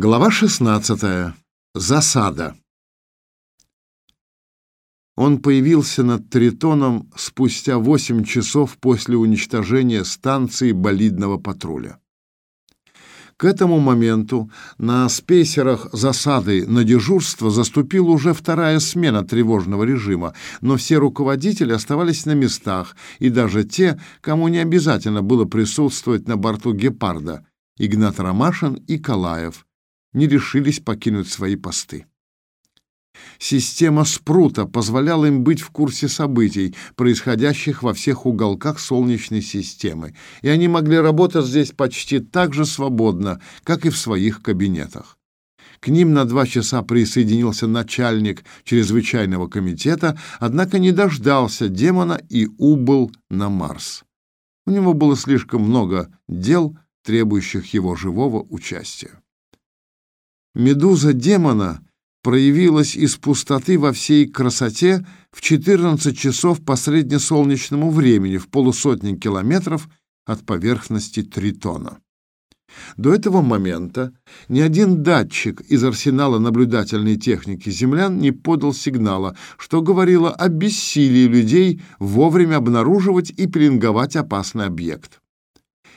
Глава 16. Засада. Он появился над Тритоном спустя 8 часов после уничтожения станции болидного патруля. К этому моменту на спейсерах засады на дежурство заступила уже вторая смена тревожного режима, но все руководители оставались на местах, и даже те, кому не обязательно было присутствовать на борту «Гепарда» — Игнат Ромашин и Калаев — не решились покинуть свои посты. Система спрута позволяла им быть в курсе событий, происходящих во всех уголках Солнечной системы, и они могли работать здесь почти так же свободно, как и в своих кабинетах. К ним на два часа присоединился начальник чрезвычайного комитета, однако не дождался демона и убыл на Марс. У него было слишком много дел, требующих его живого участия. Медуза демона проявилась из пустоты во всей красоте в 14 часов по среднесолнечному времени в полусотни километров от поверхности Тритона. До этого момента ни один датчик из арсенала наблюдательной техники землян не подал сигнала, что говорило о бессилии людей вовремя обнаруживать и пеленговать опасный объект.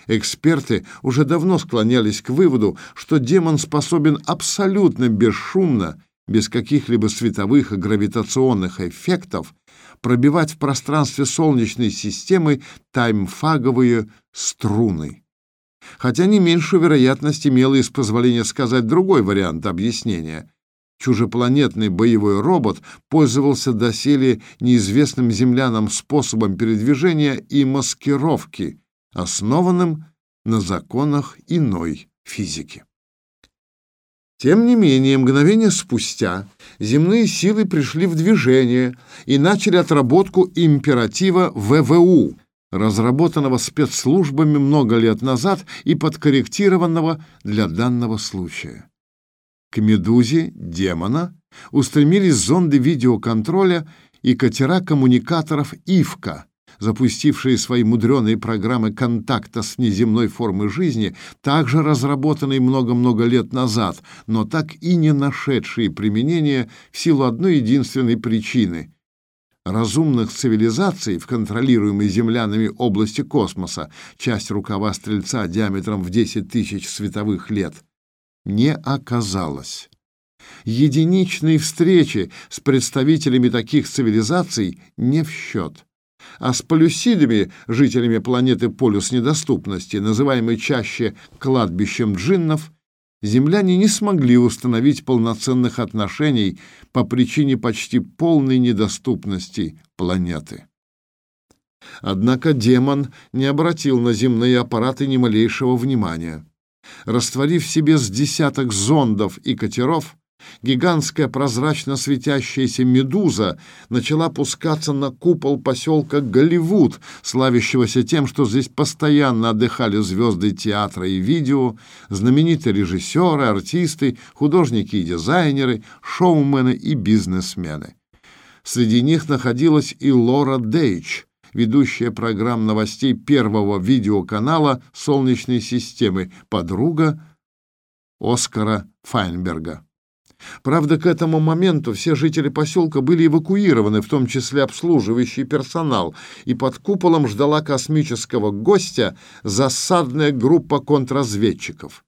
Эксперты уже давно склонялись к выводу, что демон способен абсолютно бесшумно, без каких-либо световых и гравитационных эффектов, пробивать в пространстве Солнечной системы таймфаговые струны. Хотя не меньшую вероятность имело из позволения сказать другой вариант объяснения. Чужепланетный боевой робот пользовался доселе неизвестным землянам способом передвижения и маскировки, основанным на законах иной физики. Тем не менее, мгновение спустя земные силы пришли в движение и начали отработку императива ВВУ, разработанного спецслужбами много лет назад и подкорректированного для данного случая. К «Медузе» демона устремились зонды видеоконтроля и катера коммуникаторов «Ивка», запустившие свои мудреные программы контакта с внеземной формой жизни, также разработанные много-много лет назад, но так и не нашедшие применения в силу одной единственной причины — разумных цивилизаций в контролируемой землянами области космоса, часть рукава Стрельца диаметром в 10 тысяч световых лет, не оказалось. Единичные встречи с представителями таких цивилизаций не в счет а с полюсидами, жителями планеты полюс недоступности, называемой чаще кладбищем джиннов, земляне не смогли установить полноценных отношений по причине почти полной недоступности планеты. Однако демон не обратил на земные аппараты ни малейшего внимания. Растворив себе с десяток зондов и катеров, Гигантская прозрачно светящаяся медуза начала пускаться на купол поселка Голливуд, славящегося тем, что здесь постоянно отдыхали звезды театра и видео, знаменитые режиссеры, артисты, художники и дизайнеры, шоумены и бизнесмены. Среди них находилась и Лора Дейч, ведущая программ новостей первого видеоканала Солнечной системы, подруга Оскара Файнберга. Правда, к этому моменту все жители поселка были эвакуированы, в том числе обслуживающий персонал, и под куполом ждала космического гостя засадная группа контрразведчиков.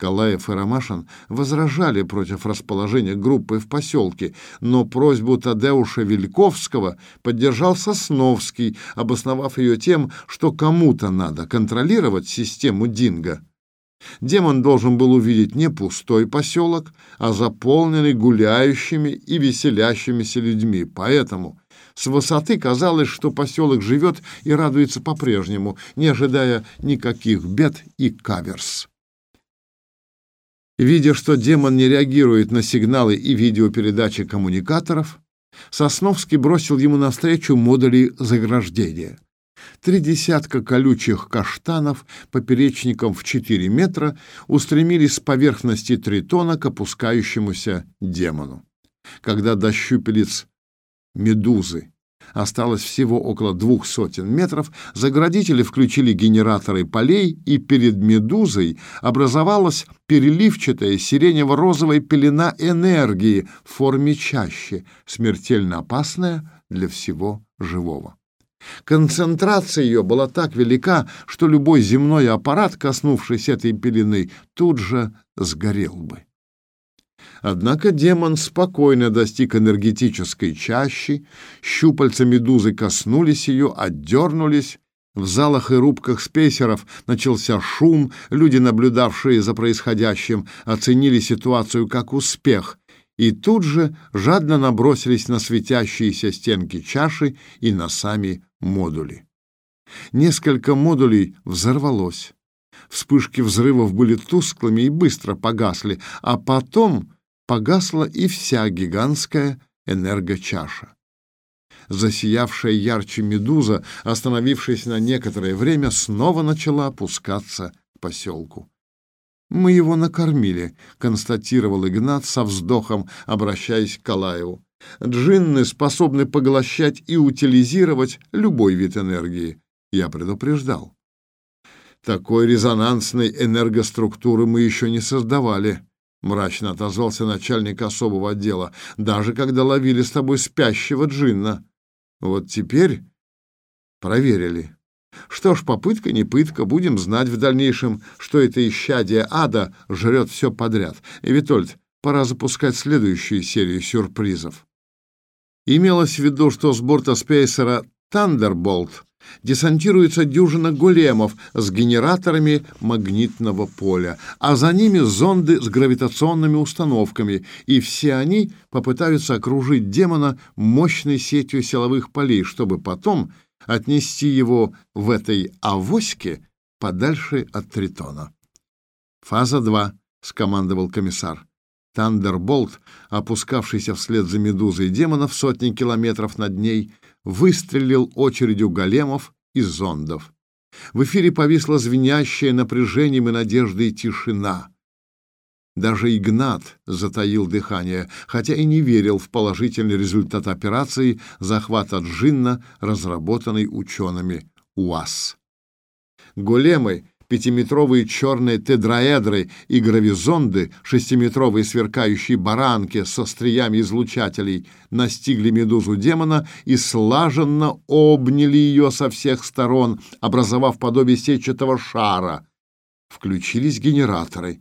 Калаев и Ромашин возражали против расположения группы в поселке, но просьбу Тадеуша Вильковского поддержал Сосновский, обосновав ее тем, что кому-то надо контролировать систему Динго. Демон должен был увидеть не пустой поселок, а заполненный гуляющими и веселящимися людьми. Поэтому с высоты казалось, что поселок живет и радуется по-прежнему, не ожидая никаких бед и каверс. Видя, что демон не реагирует на сигналы и видеопередачи коммуникаторов, Сосновский бросил ему навстречу модули заграждения — Три десятка колючих каштанов поперечником в 4 метра устремились с поверхности тритона к опускающемуся демону. Когда до щупелец медузы Осталось всего около двух сотен метров, заградители включили генераторы полей, и перед «Медузой» образовалась переливчатая сиренево-розовая пелена энергии в форме чащи, смертельно опасная для всего живого. Концентрация ее была так велика, что любой земной аппарат, коснувшись этой пелены, тут же сгорел бы. Однако демон спокойно достиг энергетической чащи, щупальца медузы коснулись ее, отдернулись. В залах и рубках спейсеров начался шум, люди, наблюдавшие за происходящим, оценили ситуацию как успех и тут же жадно набросились на светящиеся стенки чаши и на сами модули. Несколько модулей взорвалось. Вспышки взрывов были тусклыми и быстро погасли, а потом погасла и вся гигантская энергочаша. Засиявшая ярче медуза, остановившись на некоторое время, снова начала опускаться к поселку. «Мы его накормили», — констатировал Игнат со вздохом, обращаясь к Калаеву. «Джинны способны поглощать и утилизировать любой вид энергии. Я предупреждал». «Такой резонансной энергоструктуры мы еще не создавали», — мрачно отозвался начальник особого отдела, «даже когда ловили с тобой спящего джинна. Вот теперь проверили». Что ж, попытка не пытка, будем знать в дальнейшем, что это исчадие ада жрет все подряд. И, Витольд, пора запускать следующую серию сюрпризов. Имелось в виду, что с борта спейсера «Тандерболт» десантируется дюжина големов с генераторами магнитного поля, а за ними зонды с гравитационными установками, и все они попытаются окружить демона мощной сетью силовых полей, чтобы потом отнести его в этой авоське подальше от Тритона. «Фаза 2», — скомандовал комиссар. Тандерболт, опускавшийся вслед за медузой демонов сотни километров над ней, выстрелил очередью големов и зондов. В эфире повисла звенящая напряжением и надеждой тишина. Даже Игнат затаил дыхание, хотя и не верил в положительный результат операции захвата джинна, разработанной учеными УАЗ. Големы, пятиметровые черные тедраэдры и гравизонды, шестиметровые сверкающие баранки со стриями излучателей, настигли медузу демона и слаженно обняли ее со всех сторон, образовав подобие сетчатого шара. Включились генераторы.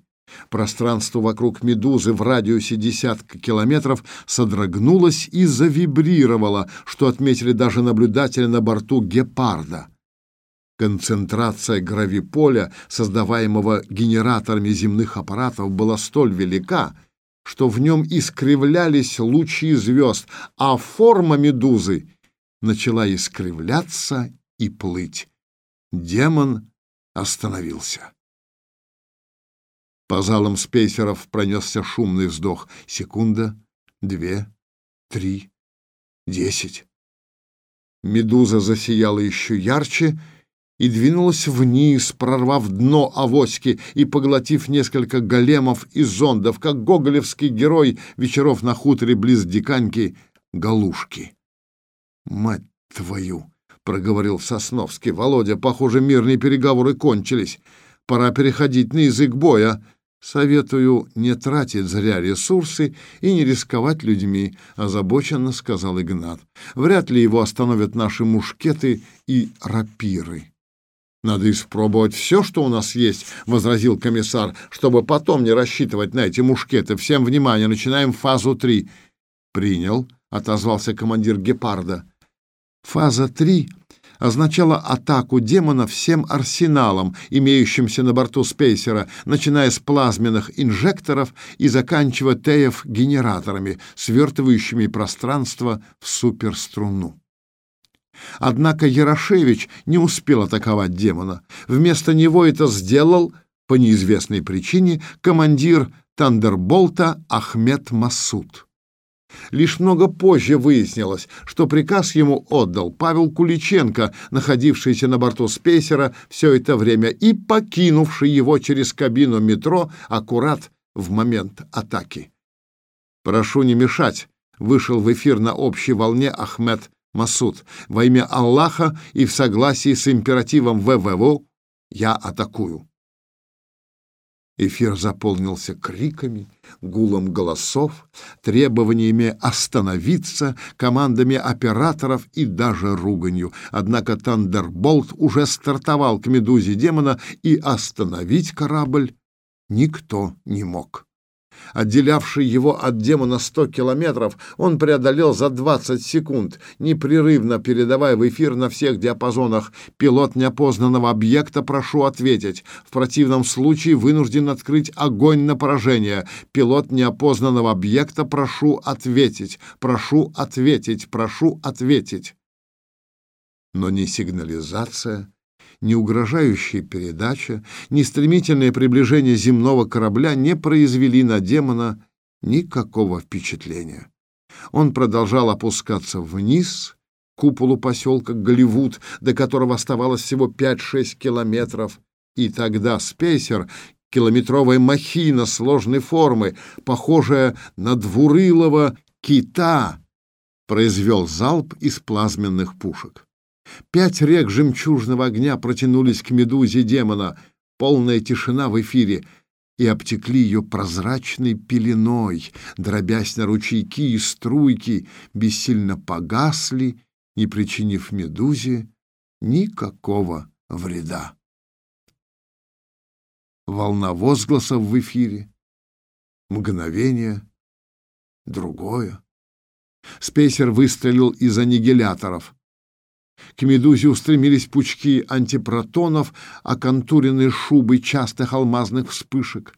Пространство вокруг медузы в радиусе десятка километров содрогнулось и завибрировало, что отметили даже наблюдатели на борту «Гепарда». Концентрация гравиполя, создаваемого генераторами земных аппаратов, была столь велика, что в нем искривлялись лучи звезд, а форма медузы начала искривляться и плыть. Демон остановился. По залам спейсеров пронесся шумный вздох. Секунда, две, три, десять. Медуза засияла еще ярче и двинулась вниз, прорвав дно авоськи и поглотив несколько големов и зондов, как гоголевский герой вечеров на хуторе близ Диканьки Галушки. «Мать твою!» — проговорил Сосновский. «Володя, похоже, мирные переговоры кончились. Пора переходить на язык боя». Советую не тратить зря ресурсы и не рисковать людьми, озабоченно сказал Игнат. Вряд ли его остановят наши мушкеты и рапиры. Надо испробовать все, что у нас есть, возразил комиссар, чтобы потом не рассчитывать на эти мушкеты. Всем внимание, начинаем фазу три. Принял, отозвался командир Гепарда. Фаза три означало атаку демона всем арсеналом, имеющимся на борту спейсера, начиная с плазменных инжекторов и заканчивая ТФ-генераторами, свертывающими пространство в суперструну. Однако Ярошевич не успел атаковать демона. Вместо него это сделал, по неизвестной причине, командир Тандерболта Ахмед Масуд. Лишь много позже выяснилось, что приказ ему отдал Павел Куличенко, находившийся на борту спейсера все это время и покинувший его через кабину метро аккурат в момент атаки. «Прошу не мешать», — вышел в эфир на общей волне Ахмед Масуд, во имя Аллаха и в согласии с императивом ВВО я атакую. Эфир заполнился криками, гулом голосов, требованиями остановиться, командами операторов и даже руганью. Однако Тандерболт уже стартовал к медузе демона, и остановить корабль никто не мог отделявший его от демона 100 километров, он преодолел за 20 секунд, непрерывно передавая в эфир на всех диапазонах «Пилот неопознанного объекта, прошу ответить. В противном случае вынужден открыть огонь на поражение. Пилот неопознанного объекта, прошу ответить. Прошу ответить. Прошу ответить». Но ни сигнализация, ни угрожающая передача, ни стремительное приближение земного корабля не произвели на демона никакого впечатления. Он продолжал опускаться вниз, к куполу поселка Голливуд, до которого оставалось всего 5-6 километров, и тогда спейсер, километровая махина сложной формы, похожая на двурылого кита, произвел залп из плазменных пушек. Пять рек жемчужного огня протянулись к медузе демона, полная тишина в эфире, и обтекли ее прозрачной пеленой, дробясь на ручейки и струйки, бессильно погасли, не причинив медузе никакого вреда. Волна возгласов в эфире, мгновение, другое. Спейсер выстрелил из аннигиляторов — к медузе устремились пучки антипротонов, оконтуренные шубой частых алмазных вспышек.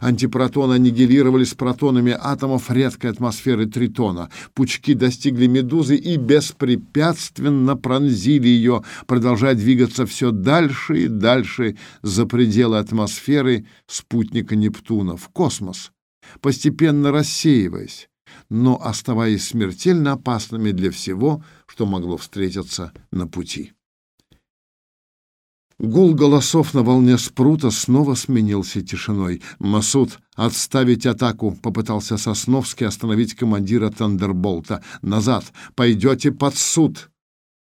Антипротоны аннигилировались протонами атомов редкой атмосферы Тритона. Пучки достигли медузы и беспрепятственно пронзили ее, продолжая двигаться все дальше и дальше за пределы атмосферы спутника Нептуна, в космос, постепенно рассеиваясь но оставаясь смертельно опасными для всего, что могло встретиться на пути. Гул голосов на волне спрута снова сменился тишиной. «Масуд, отставить атаку!» — попытался Сосновский остановить командира Тандерболта. «Назад! Пойдете под суд!»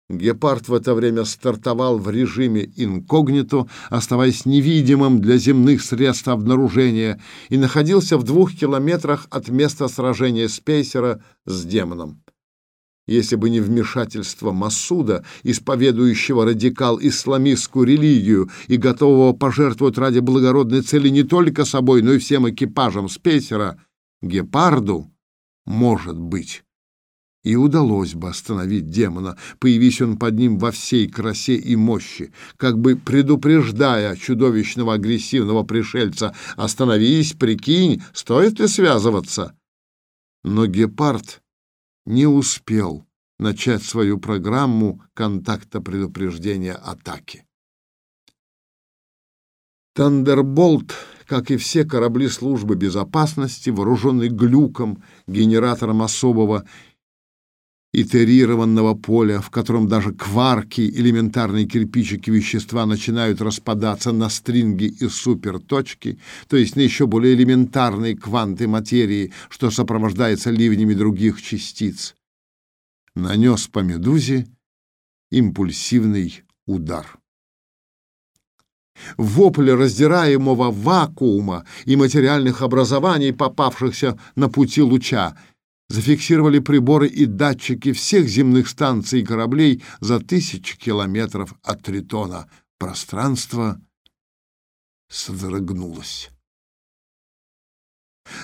Гепард в это время стартовал в режиме инкогнито, оставаясь невидимым для земных средств обнаружения, и находился в двух километрах от места сражения Спейсера с демоном. Если бы не вмешательство Масуда, исповедующего радикал-исламистскую религию и готового пожертвовать ради благородной цели не только собой, но и всем экипажем Спейсера, Гепарду, может быть, и удалось бы остановить демона, появись он под ним во всей красе и мощи, как бы предупреждая чудовищного агрессивного пришельца «Остановись, прикинь, стоит ли связываться?» Но гепард не успел начать свою программу контакта предупреждения атаки. Тандерболт, как и все корабли службы безопасности, вооруженный глюком, генератором особого итерированного поля, в котором даже кварки, элементарные кирпичики вещества начинают распадаться на стринги и суперточки, то есть на еще более элементарные кванты материи, что сопровождается ливнями других частиц, нанес по медузе импульсивный удар. Вопль раздираемого вакуума и материальных образований, попавшихся на пути луча, зафиксировали приборы и датчики всех земных станций и кораблей за тысячи километров от Тритона. Пространство содрогнулось.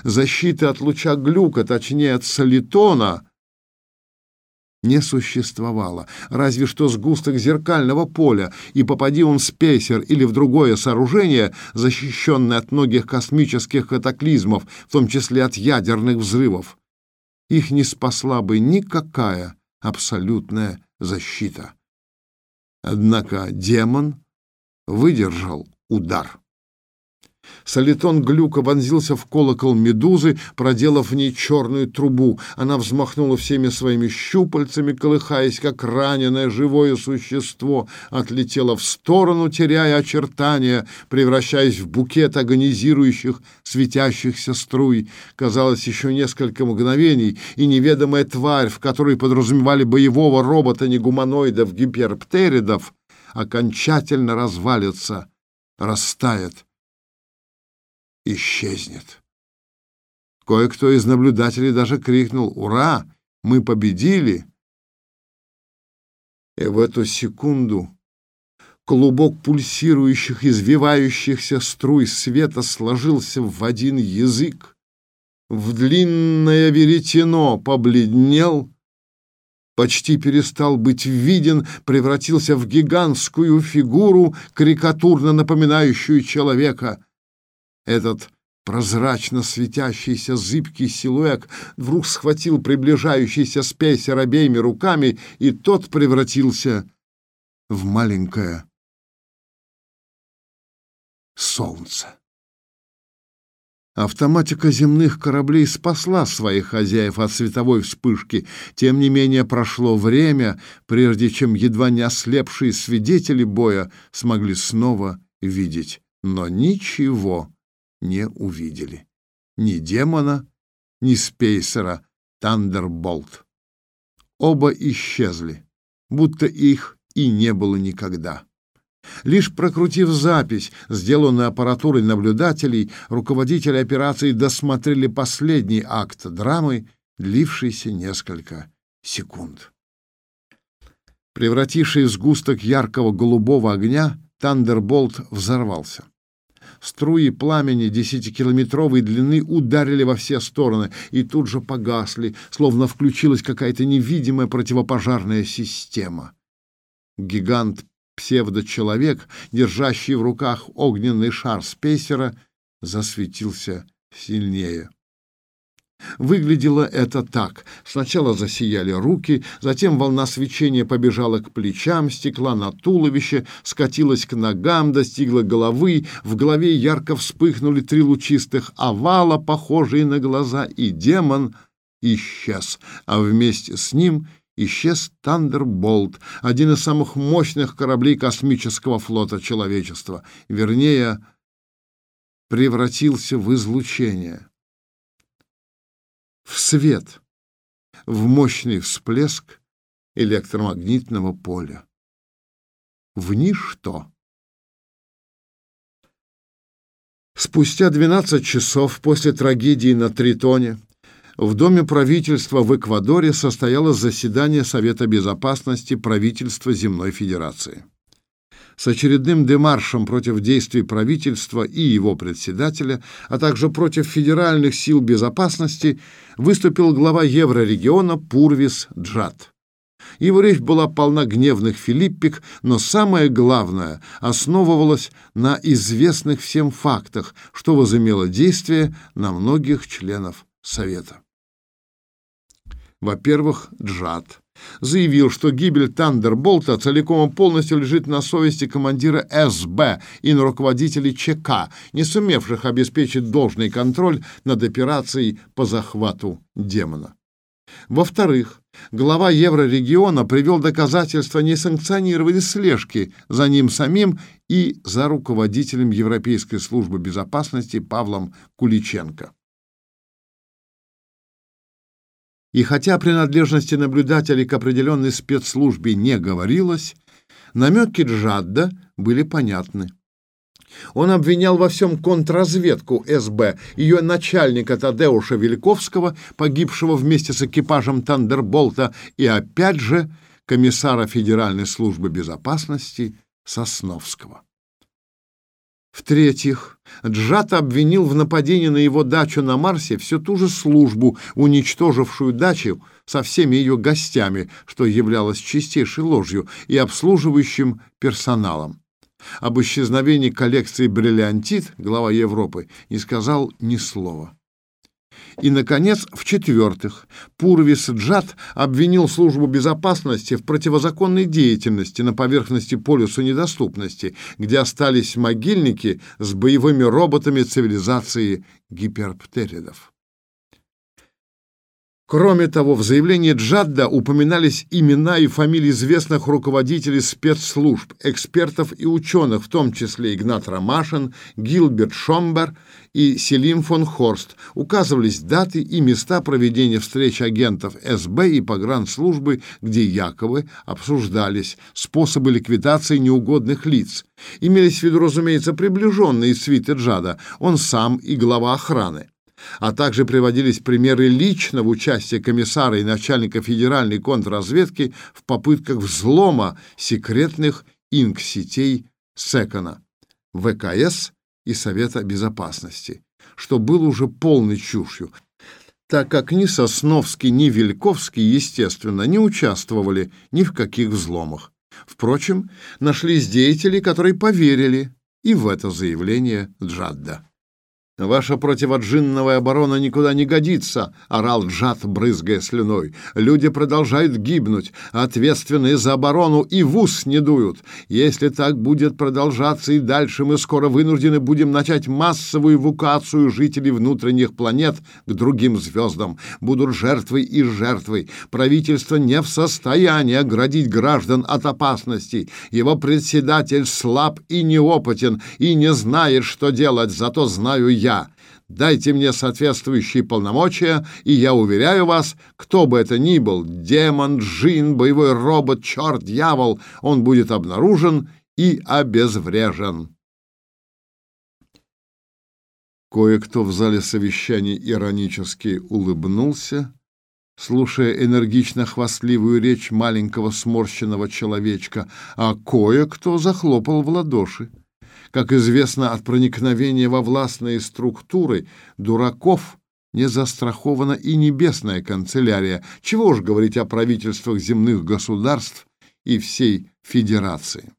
Защиты от луча глюка, точнее от солитона, не существовало, разве что сгусток зеркального поля, и попади он в спейсер или в другое сооружение, защищенное от многих космических катаклизмов, в том числе от ядерных взрывов их не спасла бы никакая абсолютная защита. Однако демон выдержал удар. Солитон глюка вонзился в колокол медузы, проделав в ней черную трубу. Она взмахнула всеми своими щупальцами, колыхаясь, как раненое живое существо, отлетела в сторону, теряя очертания, превращаясь в букет агонизирующих, светящихся струй. Казалось, еще несколько мгновений, и неведомая тварь, в которой подразумевали боевого робота-негуманоидов гиперптеридов, окончательно развалится, растает исчезнет. Кое-кто из наблюдателей даже крикнул «Ура! Мы победили!» И в эту секунду клубок пульсирующих, извивающихся струй света сложился в один язык, в длинное веретено побледнел, почти перестал быть виден, превратился в гигантскую фигуру, карикатурно напоминающую человека — этот прозрачно светящийся зыбкий силуэт вдруг схватил приближающийся спейсер обеими руками, и тот превратился в маленькое солнце. Автоматика земных кораблей спасла своих хозяев от световой вспышки. Тем не менее прошло время, прежде чем едва не ослепшие свидетели боя смогли снова видеть. Но ничего не увидели. Ни демона, ни спейсера Тандерболт. Оба исчезли, будто их и не было никогда. Лишь прокрутив запись, сделанную аппаратурой наблюдателей, руководители операции досмотрели последний акт драмы, длившийся несколько секунд. Превративший в сгусток яркого голубого огня, Тандерболт взорвался. Струи пламени десятикилометровой длины ударили во все стороны и тут же погасли, словно включилась какая-то невидимая противопожарная система. Гигант-псевдочеловек, держащий в руках огненный шар спейсера, засветился сильнее. Выглядело это так. Сначала засияли руки, затем волна свечения побежала к плечам, стекла на туловище, скатилась к ногам, достигла головы, в голове ярко вспыхнули три лучистых овала, похожие на глаза, и демон исчез, а вместе с ним исчез Тандерболт, один из самых мощных кораблей космического флота человечества, вернее, превратился в излучение в свет, в мощный всплеск электромагнитного поля, в ничто. Спустя 12 часов после трагедии на Тритоне в Доме правительства в Эквадоре состоялось заседание Совета безопасности правительства Земной Федерации с очередным демаршем против действий правительства и его председателя, а также против федеральных сил безопасности, выступил глава еврорегиона Пурвис Джат. Его речь была полна гневных филиппик, но самое главное основывалось на известных всем фактах, что возымело действие на многих членов Совета. Во-первых, Джад заявил, что гибель Тандерболта целиком и полностью лежит на совести командира СБ и на руководителей ЧК, не сумевших обеспечить должный контроль над операцией по захвату демона. Во-вторых, глава еврорегиона привел доказательства несанкционированной слежки за ним самим и за руководителем Европейской службы безопасности Павлом Куличенко. И хотя принадлежности наблюдателей к определенной спецслужбе не говорилось, намеки Джадда были понятны. Он обвинял во всем контрразведку СБ, ее начальника Тадеуша Вельковского, погибшего вместе с экипажем Тандерболта, и опять же комиссара Федеральной службы безопасности Сосновского. В-третьих, Джат обвинил в нападении на его дачу на Марсе всю ту же службу, уничтожившую дачу со всеми ее гостями, что являлось чистейшей ложью, и обслуживающим персоналом. Об исчезновении коллекции «Бриллиантит» глава Европы не сказал ни слова. И, наконец, в-четвертых, Пурвис Джад обвинил службу безопасности в противозаконной деятельности на поверхности полюса недоступности, где остались могильники с боевыми роботами цивилизации гиперптеридов. Кроме того, в заявлении Джадда упоминались имена и фамилии известных руководителей спецслужб, экспертов и ученых, в том числе Игнат Ромашин, Гилберт Шомбер и Селим фон Хорст. Указывались даты и места проведения встреч агентов СБ и погранслужбы, где якобы обсуждались способы ликвидации неугодных лиц. Имелись в виду, разумеется, приближенные свиты Джада, он сам и глава охраны а также приводились примеры личного участия комиссара и начальника федеральной контрразведки в попытках взлома секретных инк-сетей Секона, ВКС и Совета Безопасности, что было уже полной чушью, так как ни Сосновский, ни Вельковский, естественно, не участвовали ни в каких взломах. Впрочем, нашлись деятели, которые поверили и в это заявление Джадда. «Ваша противоджинновая оборона никуда не годится», — орал Джад, брызгая слюной. «Люди продолжают гибнуть, ответственные за оборону и в ус не дуют. Если так будет продолжаться и дальше, мы скоро вынуждены будем начать массовую эвакуацию жителей внутренних планет к другим звездам. Будут жертвы и жертвы. Правительство не в состоянии оградить граждан от опасности. Его председатель слаб и неопытен, и не знает, что делать, зато знаю я я. Дайте мне соответствующие полномочия, и я уверяю вас, кто бы это ни был, демон, джин, боевой робот, черт, дьявол, он будет обнаружен и обезврежен. Кое-кто в зале совещаний иронически улыбнулся, слушая энергично-хвастливую речь маленького сморщенного человечка, а кое-кто захлопал в ладоши. Как известно, от проникновения во властные структуры дураков не застрахована и небесная канцелярия. Чего уж говорить о правительствах земных государств и всей Федерации.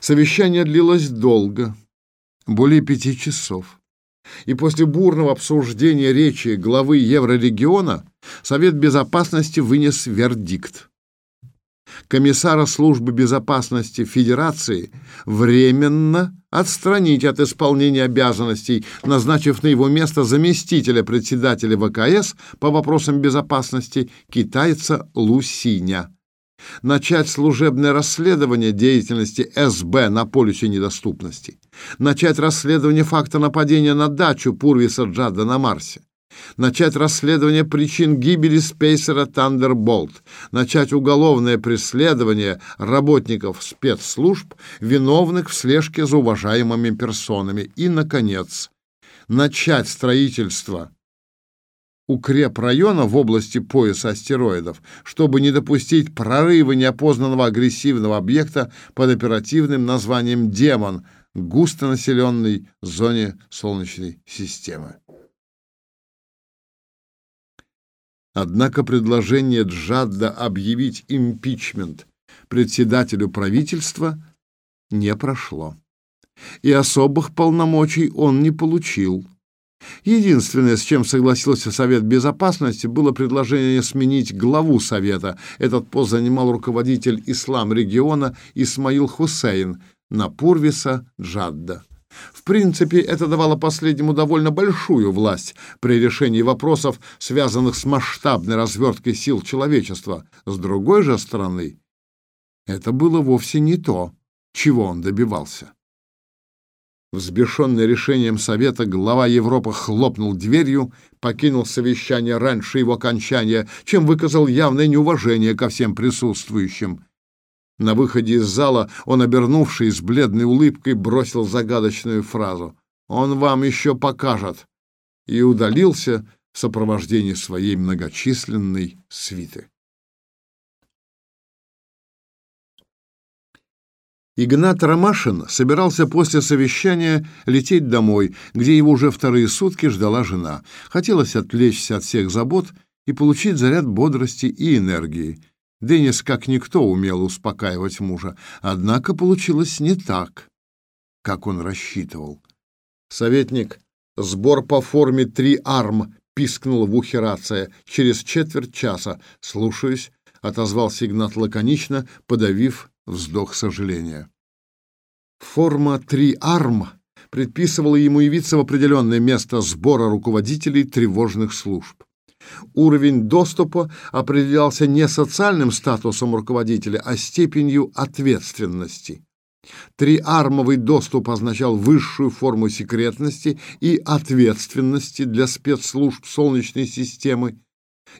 Совещание длилось долго, более пяти часов. И после бурного обсуждения речи главы Еврорегиона Совет Безопасности вынес вердикт комиссара службы безопасности Федерации временно отстранить от исполнения обязанностей, назначив на его место заместителя председателя ВКС по вопросам безопасности китайца Лусиня. Начать служебное расследование деятельности СБ на полюсе недоступности. Начать расследование факта нападения на дачу Пурвиса Джада на Марсе начать расследование причин гибели спейсера «Тандерболт», начать уголовное преследование работников спецслужб, виновных в слежке за уважаемыми персонами и, наконец, начать строительство укрепрайона в области пояса астероидов, чтобы не допустить прорыва неопознанного агрессивного объекта под оперативным названием «Демон» густонаселенной зоне Солнечной системы. Однако предложение Джадда объявить импичмент председателю правительства не прошло. И особых полномочий он не получил. Единственное, с чем согласился Совет Безопасности, было предложение сменить главу Совета. Этот пост занимал руководитель ислам региона Исмаил Хусейн на Пурвиса Джадда. В принципе, это давало последнему довольно большую власть при решении вопросов, связанных с масштабной разверткой сил человечества. С другой же стороны, это было вовсе не то, чего он добивался. Взбешенный решением Совета, глава Европы хлопнул дверью, покинул совещание раньше его окончания, чем выказал явное неуважение ко всем присутствующим. На выходе из зала он, обернувшись с бледной улыбкой, бросил загадочную фразу «Он вам еще покажет» и удалился в сопровождении своей многочисленной свиты. Игнат Ромашин собирался после совещания лететь домой, где его уже вторые сутки ждала жена. Хотелось отвлечься от всех забот и получить заряд бодрости и энергии. Денис как никто умел успокаивать мужа, однако получилось не так, как он рассчитывал. Советник Сбор по форме три арм, пискнула в ухе рация. Через четверть часа. Слушаюсь, отозвался Игнат лаконично, подавив вздох сожаления. Форма три арм предписывала ему явиться в определенное место сбора руководителей тревожных служб. Уровень доступа определялся не социальным статусом руководителя, а степенью ответственности. Триармовый доступ означал высшую форму секретности и ответственности для спецслужб Солнечной системы.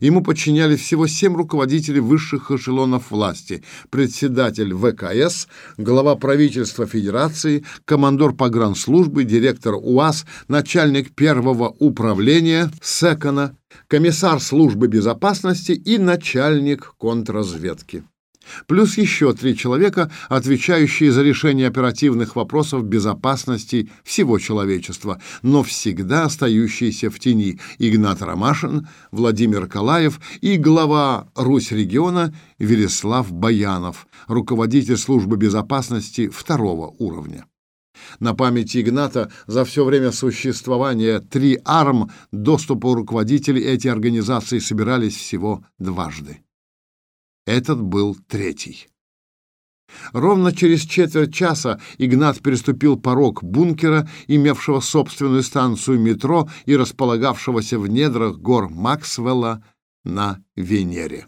Ему подчинялись всего семь руководителей высших эшелонов власти, председатель ВКС, глава правительства Федерации, командор погранслужбы, директор УАЗ, начальник первого управления Секона, комиссар службы безопасности и начальник контрразведки плюс еще три человека, отвечающие за решение оперативных вопросов безопасности всего человечества, но всегда остающиеся в тени Игнат Ромашин, Владимир Калаев и глава Русь-региона Велеслав Баянов, руководитель службы безопасности второго уровня. На памяти Игната за все время существования три арм доступа руководителей эти организации собирались всего дважды. Этот был третий. Ровно через четверть часа Игнат переступил порог бункера, имевшего собственную станцию метро и располагавшегося в недрах гор Максвелла на Венере.